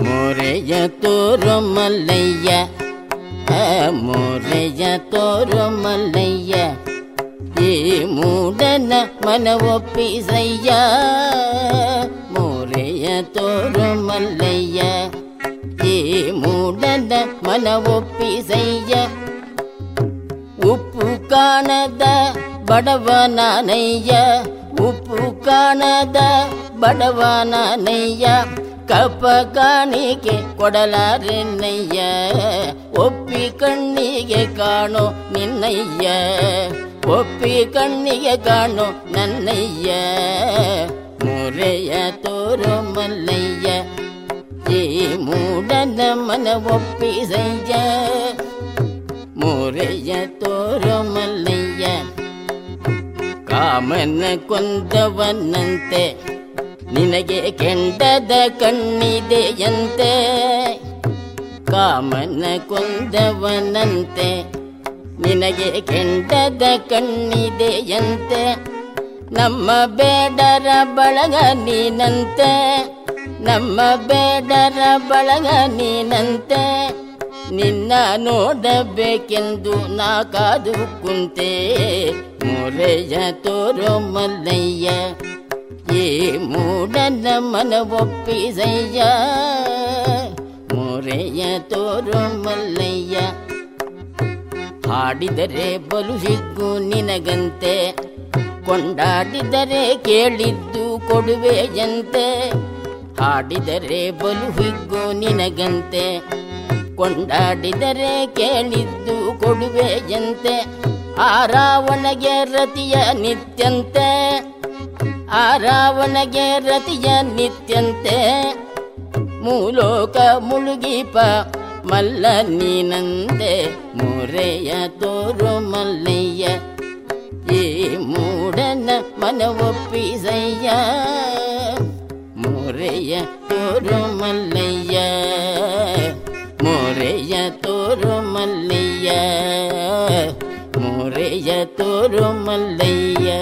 முறைய தோறும் மல்லைய முறைய தோறும் மல்லைய ஏ மூடன மன ஒப்பி செய்ய முறைய தோறும் மல்லைய ஏ மூடன மன ஒப்பி செய்ய உப்பு காணத படவனானைய ಉಪ್ಪು ಕಾಣದ ಬಡವನಾನಯ್ಯ ಕಪ್ಪ ಕಾಣಿಕೆ ಕೊಡಲಾರೆನ್ನಯ್ಯ ಒಪ್ಪಿ ಕಣ್ಣಿಗೆ ಕಾಣೋ ನಿನ್ನಯ್ಯ ಒಪ್ಪಿ ಕಣ್ಣಿಗೆ ಕಾಣೋ ನನ್ನಯ್ಯ ಮೂರೆಯ ತೋರು ಮಲ್ಲಯ್ಯ ಈ ಮೂಡನ ಮನ ಒಪ್ಪಿಸಯ್ಯ ಮೂರೆಯ ತೋರು ಮಲ್ಲಯ್ಯ ಕಾಮನ ಕೊಂದವನಂತೆ ನಿನಗೆ ಕೆಂಡದ ಕಣ್ಣಿದೆಯಂತೆ ಕಾಮನ ಕೊಂದವನಂತೆ ನಿನಗೆ ಕೆಂಡದ ಕಣ್ಣಿದೆಯಂತೆ ನಮ್ಮ ಬೇಡರ ಬಳಗ ನೀನಂತೆ ನಮ್ಮ ಬೇಡರ ಬಳಗ ನೀನಂತೆ ನಿನ್ನ ನೋಡಬೇಕೆಂದು ನಾ ಕಾದು ಕುಂತೆ. ಮೊರೆಯ ತೋರೋ ಮಲ್ಲಯ್ಯ ಏ ಮೂಡನ ಮನ ಒಪ್ಪಿಸಯ್ಯ ಮೊರೆಯ ತೋರೋ ಮಲ್ಲಯ್ಯ, ಹಾಡಿದರೆ ಬಲು ಹಿಗ್ಗು ನಿನಗಂತೆ. ಕೊಂಡಾಡಿದರೆ ಕೇಳಿದ್ದು ಕೊಡುವೆಯಂತೆ. ಹಾಡಿದರೆ ಬಲು ಹಿಗ್ಗು ನಿನಗಂತೆ. ಕೊಂಡಾಡಿದರೆ ಕೇಳಿದ್ದು ಕೊಡುವೆಯಂತೆ. ರಾವಣಗೆ ರತಿಯ ನಿತ್ಯಂತೆ. ಆ ರಾವಣಗೆ ರತಿಯ ನಿತ್ಯಂತೆ. ಮೂಲೋಕ ಮುಳುಗಿಪ, ಮಲ್ಲ ನೀನಂದೆ ಮೂರೆಯ ತೋರು ಮಲ್ಲಯ್ಯ, ಈ ಮೂಡನ ಮನವೊಪ್ಪಿಸಯ್ಯ. ಮೂರೆಯ ತೋರು ಮಲ್ಲಯ್ಯ. முறைய தோறு மல்லைய முறைய தோறு மல்லையா